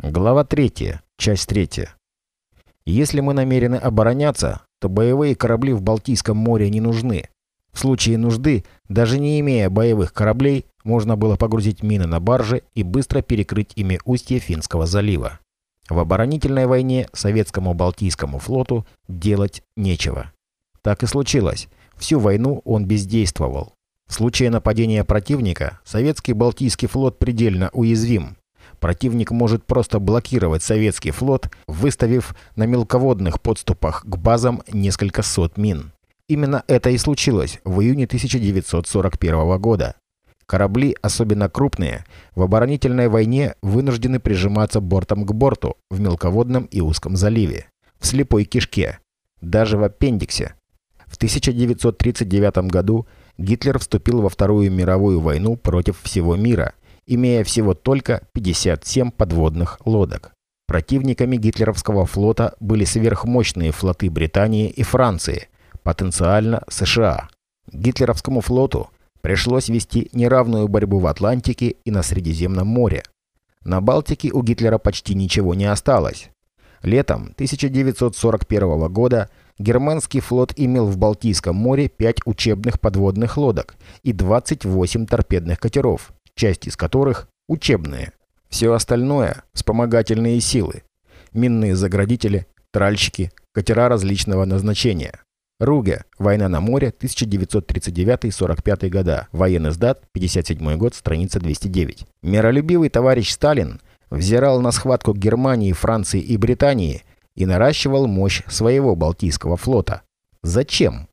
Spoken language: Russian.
Глава 3. Часть 3. Если мы намерены обороняться, то боевые корабли в Балтийском море не нужны. В случае нужды, даже не имея боевых кораблей, можно было погрузить мины на баржи и быстро перекрыть ими устье Финского залива. В оборонительной войне советскому Балтийскому флоту делать нечего. Так и случилось. Всю войну он бездействовал. В случае нападения противника советский Балтийский флот предельно уязвим. Противник может просто блокировать советский флот, выставив на мелководных подступах к базам несколько сот мин. Именно это и случилось в июне 1941 года. Корабли, особенно крупные, в оборонительной войне вынуждены прижиматься бортом к борту в мелководном и узком заливе, в слепой кишке, даже в аппендиксе. В 1939 году Гитлер вступил во Вторую мировую войну против всего мира – имея всего только 57 подводных лодок. Противниками гитлеровского флота были сверхмощные флоты Британии и Франции, потенциально США. Гитлеровскому флоту пришлось вести неравную борьбу в Атлантике и на Средиземном море. На Балтике у Гитлера почти ничего не осталось. Летом 1941 года германский флот имел в Балтийском море 5 учебных подводных лодок и 28 торпедных катеров, часть из которых учебные. Все остальное – вспомогательные силы. Минные заградители, тральщики, катера различного назначения. Руге. Война на море. 1939-45 года. Военный сдат. 57 год. Страница 209. Миролюбивый товарищ Сталин взирал на схватку Германии, Франции и Британии и наращивал мощь своего Балтийского флота. Зачем?